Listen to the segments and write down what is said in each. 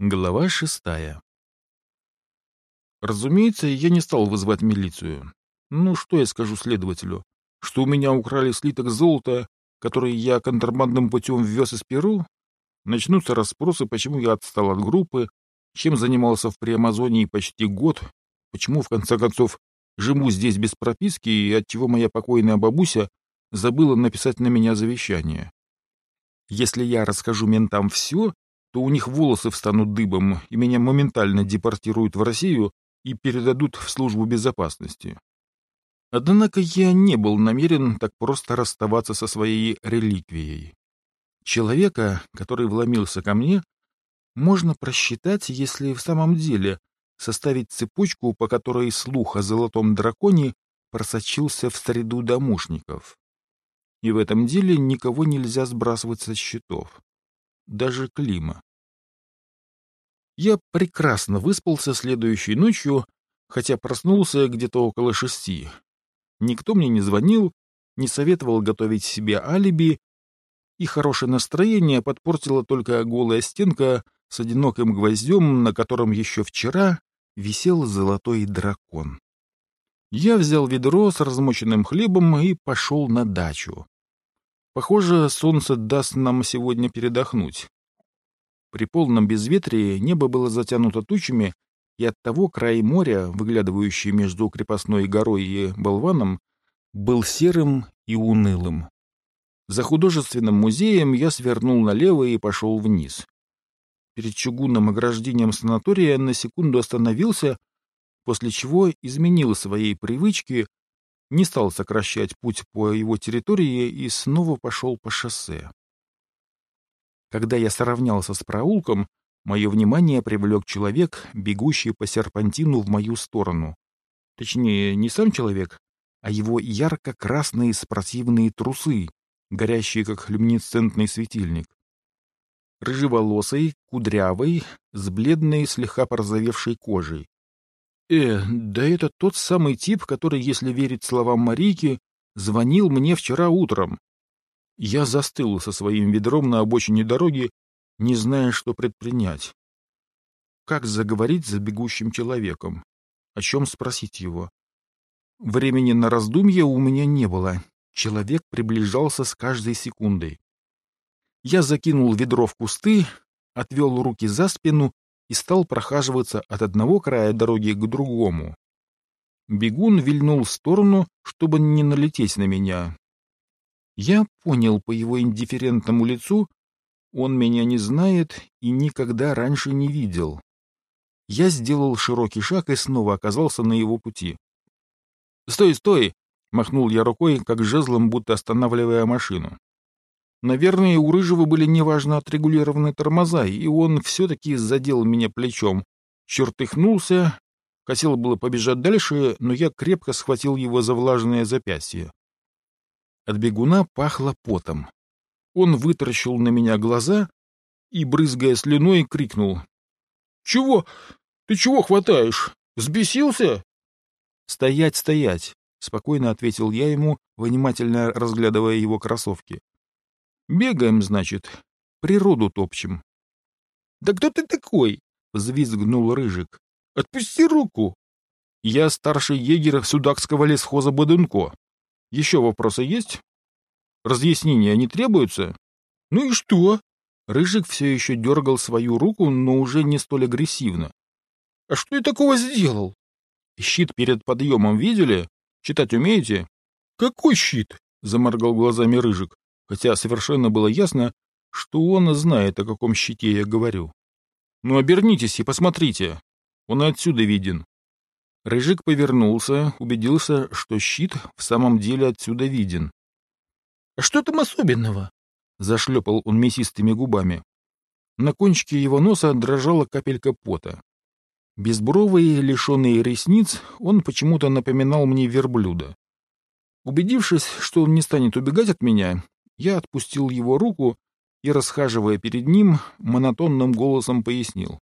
Глава шестая Разумеется, я не стал вызывать милицию. Ну, что я скажу следователю? Что у меня украли слиток золота, который я контрабандным путем ввез из Перу? Начнутся расспросы, почему я отстал от группы, чем занимался в Приамазонии почти год, почему, в конце концов, живу здесь без прописки и отчего моя покойная бабуся забыла написать на меня завещание. Если я расскажу ментам все, то у них волосы встанут дыбом, и меня моментально депортируют в Россию и передадут в службу безопасности. Однако я не был намерен так просто расставаться со своей реликвией. Человека, который вломился ко мне, можно просчитать, если в самом деле составить цепочку, по которой слух о золотом драконе просочился в среду домушников. И в этом деле никого нельзя сбрасывать со счетов. Даже Клима. Я прекрасно выспался следующей ночью, хотя проснулся где-то около шести. Никто мне не звонил, не советовал готовить себе алиби, и хорошее настроение подпортила только голая стенка с одиноким гвоздем, на котором еще вчера висел золотой дракон. Я взял ведро с размоченным хлебом и пошел на дачу. Похоже, солнце даст нам сегодня передохнуть. При полном безветрии небо было затянуто тучами, и оттого край моря, выглядывающий между крепостной горой и болваном, был серым и унылым. За художественным музеем я свернул налево и пошел вниз перед чугунным ограждением санатория на секунду остановился, после чего изменил своей привычки, не стал сокращать путь по его территории и снова пошел по шоссе. Когда я сравнялся с проулком, мое внимание привлек человек, бегущий по серпантину в мою сторону. Точнее, не сам человек, а его ярко-красные спортивные трусы, горящие как люминесцентный светильник рыжеволосый, кудрявый, с бледной, слегка порозовевшей кожей. Э, да это тот самый тип, который, если верить словам Марики, звонил мне вчера утром. Я застыл со своим ведром на обочине дороги, не зная, что предпринять. Как заговорить за бегущим человеком? О чем спросить его? Времени на раздумье у меня не было. Человек приближался с каждой секундой. Я закинул ведро в кусты, отвел руки за спину и стал прохаживаться от одного края дороги к другому. Бегун вильнул в сторону, чтобы не налететь на меня. Я понял по его индифферентному лицу, он меня не знает и никогда раньше не видел. Я сделал широкий шаг и снова оказался на его пути. «Стой, стой!» — махнул я рукой, как жезлом, будто останавливая машину. Наверное, у Рыжего были неважно отрегулированы тормоза, и он все-таки задел меня плечом. Чертыхнулся, хотел было побежать дальше, но я крепко схватил его за влажное запястье. От бегуна пахло потом. Он вытаращил на меня глаза и, брызгая слюной, крикнул. — Чего? Ты чего хватаешь? Взбесился? — Стоять, стоять! — спокойно ответил я ему, внимательно разглядывая его кроссовки. Бегаем, значит, природу топчем. — Да кто ты такой? — взвизгнул Рыжик. — Отпусти руку. — Я старший егерь Судакского лесхоза Бодунко. Еще вопросы есть? Разъяснения не требуются? — Ну и что? Рыжик все еще дергал свою руку, но уже не столь агрессивно. — А что я такого сделал? — Щит перед подъемом видели? Читать умеете? — Какой щит? — заморгал глазами Рыжик хотя совершенно было ясно, что он знает, о каком щите я говорю. «Ну, обернитесь и посмотрите. Он и отсюда виден». Рыжик повернулся, убедился, что щит в самом деле отсюда виден. «А что там особенного?» — зашлепал он мясистыми губами. На кончике его носа дрожала капелька пота. Безбровый, лишенный ресниц, он почему-то напоминал мне верблюда. Убедившись, что он не станет убегать от меня, я отпустил его руку и, расхаживая перед ним, монотонным голосом пояснил.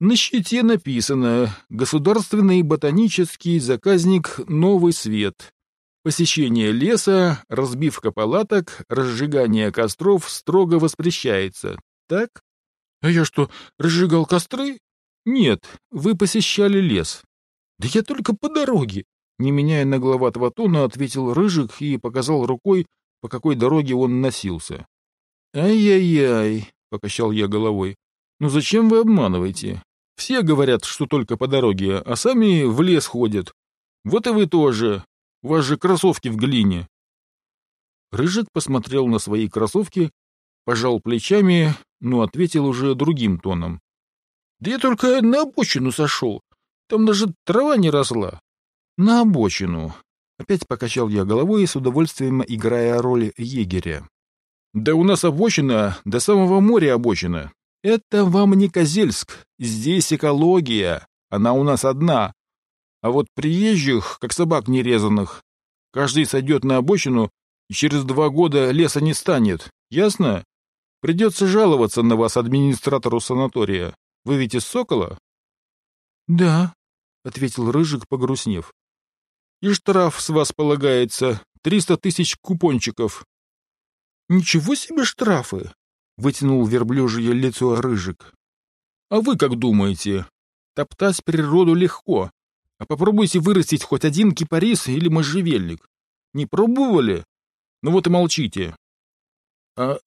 На щите написано «Государственный ботанический заказник «Новый свет». Посещение леса, разбивка палаток, разжигание костров строго воспрещается. Так? А я что, разжигал костры? Нет, вы посещали лес. Да я только по дороге. Не меняя нагловатого тона, ответил Рыжик и показал рукой, по какой дороге он носился. «Ай-яй-яй», — покачал я головой. «Ну зачем вы обманываете? Все говорят, что только по дороге, а сами в лес ходят. Вот и вы тоже. У вас же кроссовки в глине». Рыжик посмотрел на свои кроссовки, пожал плечами, но ответил уже другим тоном. «Да я только на обочину сошел. Там даже трава не росла». «На обочину», — опять покачал я головой, с удовольствием играя роль егеря. Да у нас обочина, до самого моря обочина. Это вам не Козельск, здесь экология, она у нас одна. А вот приезжих, как собак нерезанных, каждый сойдет на обочину, и через два года леса не станет, ясно? Придется жаловаться на вас администратору санатория. Вы ведь из Сокола? — Да, — ответил Рыжик, погрустнев. — И штраф с вас полагается, триста тысяч купончиков. «Ничего себе штрафы!» — вытянул верблюжье лицо Рыжик. «А вы как думаете? Топтать природу легко. А попробуйте вырастить хоть один кипарис или можжевельник. Не пробовали? Ну вот и молчите». «А,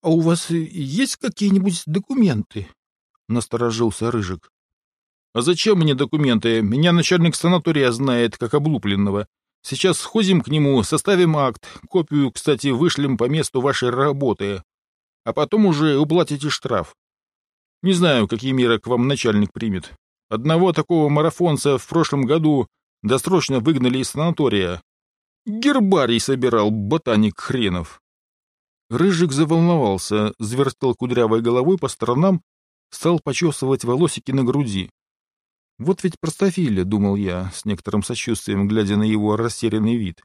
а у вас есть какие-нибудь документы?» — насторожился Рыжик. «А зачем мне документы? Меня начальник санатория знает, как облупленного. Сейчас сходим к нему, составим акт, копию, кстати, вышлем по месту вашей работы, а потом уже уплатите штраф. Не знаю, какие меры к вам начальник примет. Одного такого марафонца в прошлом году досрочно выгнали из санатория. Гербарий собирал, ботаник хренов. Рыжик заволновался, завертел кудрявой головой по сторонам, стал почесывать волосики на груди. Вот ведь простофиля, думал я, с некоторым сочувствием, глядя на его растерянный вид.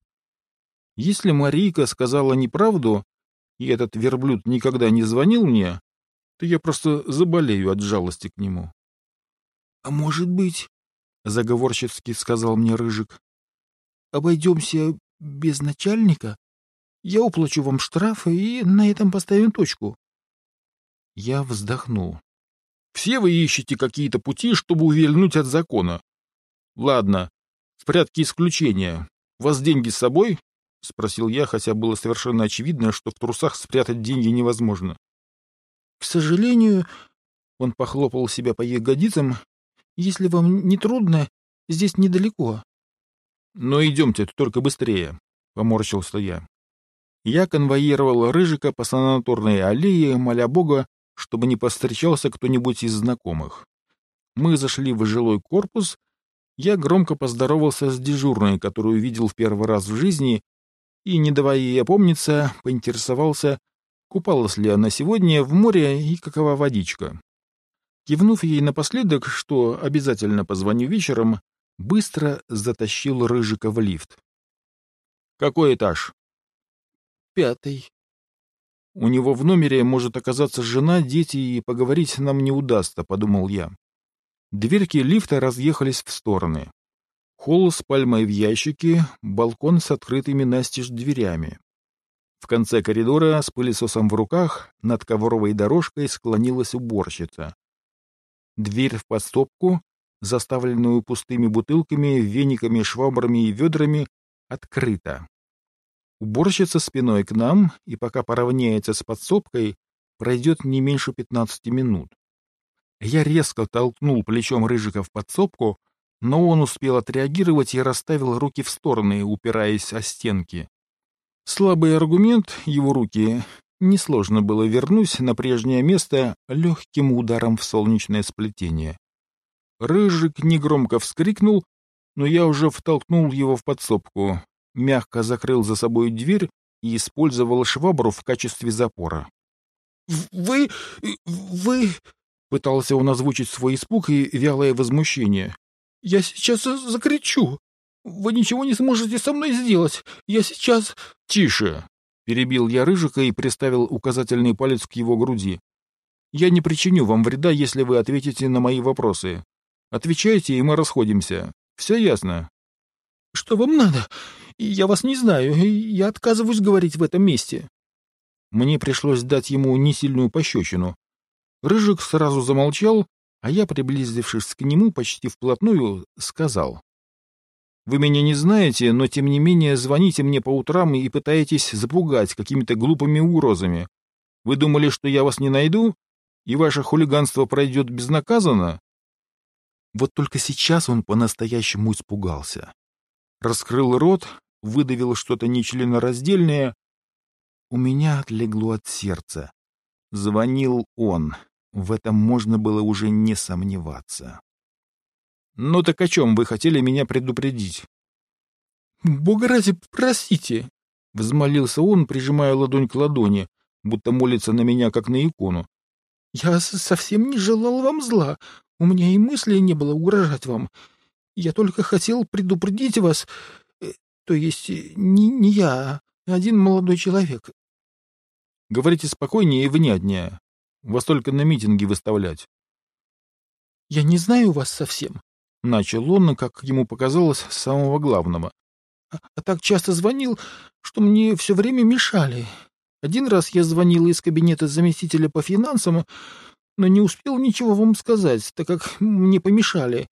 Если Марийка сказала неправду, и этот верблюд никогда не звонил мне, то я просто заболею от жалости к нему. — А может быть, — заговорщицки сказал мне Рыжик, — обойдемся без начальника? Я уплачу вам штрафы и на этом поставим точку. Я вздохнул. Все вы ищете какие-то пути, чтобы увильнуть от закона. Ладно, в порядке исключения. У вас деньги с собой? — спросил я, хотя было совершенно очевидно, что в трусах спрятать деньги невозможно. — К сожалению, — он похлопал себя по ягодицам, — если вам не трудно, здесь недалеко. — Но идемте, только быстрее, — поморщился я. Я конвоировал Рыжика по санаторной аллее, моля Бога, чтобы не повстречался кто-нибудь из знакомых. Мы зашли в жилой корпус, я громко поздоровался с дежурной, которую видел в первый раз в жизни, и, не давая ей опомниться, поинтересовался, купалась ли она сегодня в море и какова водичка. Кивнув ей напоследок, что обязательно позвоню вечером, быстро затащил Рыжика в лифт. «Какой этаж?» «Пятый», у него в номере может оказаться жена, дети, и поговорить нам не удастся, — подумал я. Дверки лифта разъехались в стороны. Холл с пальмой в ящике, балкон с открытыми настежь дверями. В конце коридора с пылесосом в руках над ковровой дорожкой склонилась уборщица. Дверь в подстопку, заставленную пустыми бутылками, вениками, швабрами и ведрами, открыта. Уборщица спиной к нам, и пока поравняется с подсобкой, пройдет не меньше пятнадцати минут. Я резко толкнул плечом Рыжика в подсобку, но он успел отреагировать и расставил руки в стороны, упираясь о стенки. Слабый аргумент, его руки, несложно было вернуть на прежнее место легким ударом в солнечное сплетение. Рыжик негромко вскрикнул, но я уже втолкнул его в подсобку, мягко закрыл за собой дверь и использовал швабру в качестве запора. «Вы... вы...» — пытался он озвучить свой испуг и вялое возмущение. «Я сейчас закричу! Вы ничего не сможете со мной сделать! Я сейчас...» «Тише!» — перебил я Рыжика и приставил указательный палец к его груди. «Я не причиню вам вреда, если вы ответите на мои вопросы. Отвечайте, и мы расходимся. Все ясно?» «Что вам надо? Я вас не знаю, я отказываюсь говорить в этом месте. Мне пришлось дать ему несильную пощечину. Рыжик сразу замолчал, а я, приблизившись к нему почти вплотную, сказал. «Вы меня не знаете, но тем не менее звоните мне по утрам и пытаетесь запугать какими-то глупыми угрозами. Вы думали, что я вас не найду, и ваше хулиганство пройдет безнаказанно?» Вот только сейчас он по-настоящему испугался. Раскрыл рот, выдавил что-то нечленораздельное. У меня отлегло от сердца. Звонил он. В этом можно было уже не сомневаться. «Ну так о чем вы хотели меня предупредить?» «Бога ради, простите!» — взмолился он, прижимая ладонь к ладони, будто молится на меня, как на икону. «Я совсем не желал вам зла. У меня и мысли не было угрожать вам. Я только хотел предупредить вас, то есть э, не, не я, а один молодой человек. Говорите спокойнее и внятнее. Вас только на митинги выставлять. Я не знаю вас совсем. Начал он, как ему показалось, с самого главного. А, а так часто звонил, что мне все время мешали. Один раз я звонил из кабинета заместителя по финансам, но не успел ничего вам сказать, так как мне помешали.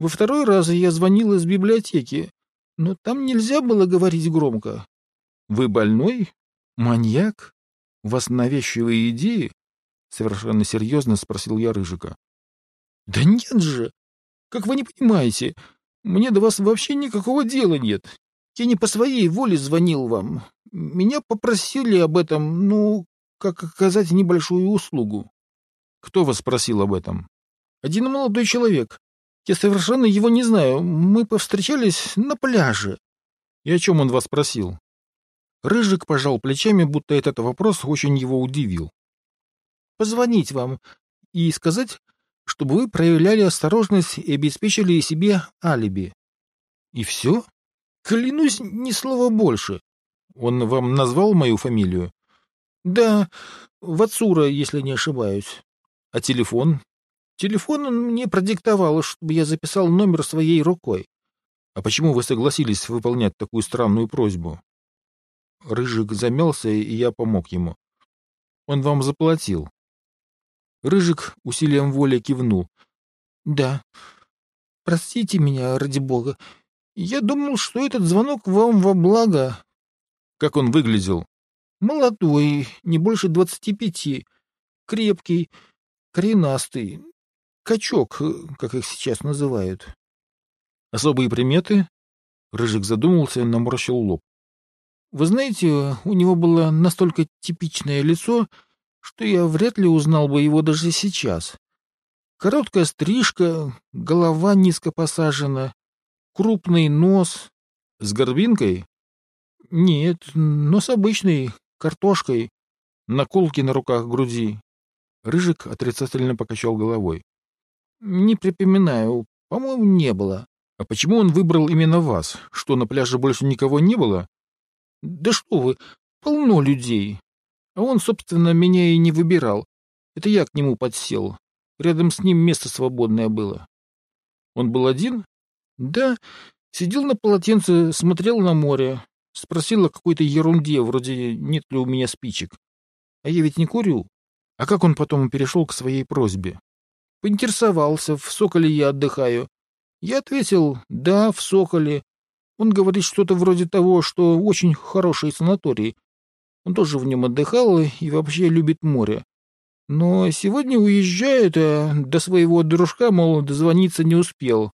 Во второй раз я звонил из библиотеки, но там нельзя было говорить громко. — Вы больной? Маньяк? У вас навязчивые идеи? — совершенно серьезно спросил я Рыжика. — Да нет же! Как вы не понимаете, мне до вас вообще никакого дела нет. Я не по своей воле звонил вам. Меня попросили об этом, ну, как оказать небольшую услугу. — Кто вас спросил об этом? — Один молодой человек. Я совершенно его не знаю. Мы повстречались на пляже. — И о чем он вас спросил? Рыжик пожал плечами, будто этот вопрос очень его удивил. — Позвонить вам и сказать, чтобы вы проявляли осторожность и обеспечили себе алиби. — И все? — Клянусь, ни слова больше. — Он вам назвал мою фамилию? — Да, Вацура, если не ошибаюсь. — А телефон? — Телефон он мне продиктовал, чтобы я записал номер своей рукой. — А почему вы согласились выполнять такую странную просьбу? Рыжик замялся, и я помог ему. Он вам заплатил. Рыжик усилием воли кивнул. — Да. Простите меня, ради бога. Я думал, что этот звонок вам во благо. — Как он выглядел? — Молодой, не больше двадцати пяти. Крепкий, коренастый. Качок, как их сейчас называют. — Особые приметы? Рыжик задумался и наморщил лоб. Вы знаете, у него было настолько типичное лицо, что я вряд ли узнал бы его даже сейчас. Короткая стрижка, голова низко посажена, крупный нос. С горбинкой? Нет, нос обычный, картошкой. Наколки на руках груди. Рыжик отрицательно покачал головой. Не припоминаю, по-моему, не было. А почему он выбрал именно вас? Что, на пляже больше никого не было? Да что вы, полно людей. А он, собственно, меня и не выбирал. Это я к нему подсел. Рядом с ним место свободное было. Он был один? Да, сидел на полотенце, смотрел на море. Спросил о какой-то ерунде, вроде нет ли у меня спичек. А я ведь не курю. А как он потом перешел к своей просьбе? Поинтересовался, в Соколе я отдыхаю. Я ответил, да, в Соколе. Он говорит что-то вроде того, что очень хороший санаторий. Он тоже в нем отдыхал и вообще любит море. Но сегодня уезжает, а до своего дружка, мол, дозвониться не успел.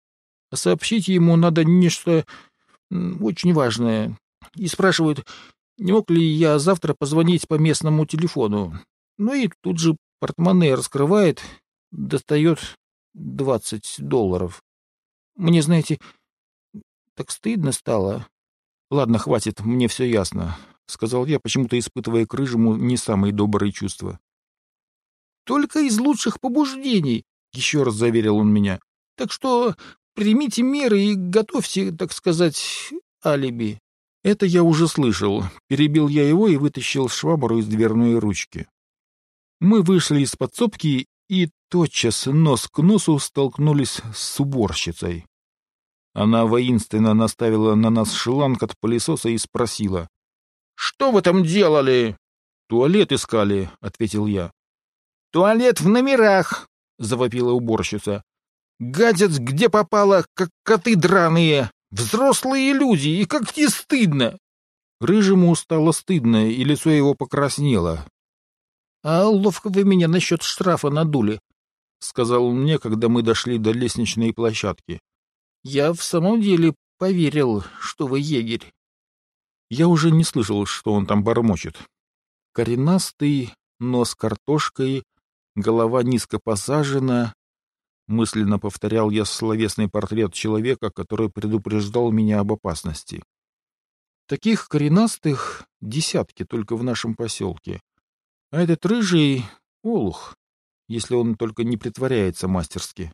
А сообщить ему надо нечто очень важное. И спрашивает, не мог ли я завтра позвонить по местному телефону. Ну и тут же портмоне раскрывает, достает двадцать долларов. Мне, знаете, так стыдно стало. Ладно, хватит, мне все ясно, — сказал я, почему-то испытывая к Рыжему не самые добрые чувства. Только из лучших побуждений, — еще раз заверил он меня. Так что примите меры и готовьте, так сказать, алиби. Это я уже слышал. Перебил я его и вытащил швабру из дверной ручки. Мы вышли из подсобки и тотчас нос к носу столкнулись с уборщицей. Она воинственно наставила на нас шланг от пылесоса и спросила. — Что вы там делали? — Туалет искали, — ответил я. Туалет в номерах!» — завопила уборщица. «Гадят, где попало, как коты драные! Взрослые люди, и как не стыдно!» Рыжему стало стыдно, и лицо его покраснело. «А ловко вы меня насчет штрафа надули», — сказал он мне, когда мы дошли до лестничной площадки. «Я в самом деле поверил, что вы егерь». Я уже не слышал, что он там бормочет. Коренастый, нос картошкой, голова низко посажена. Мысленно повторял я словесный портрет человека, который предупреждал меня об опасности. Таких коренастых десятки только в нашем поселке. А этот рыжий — олух, если он только не притворяется мастерски.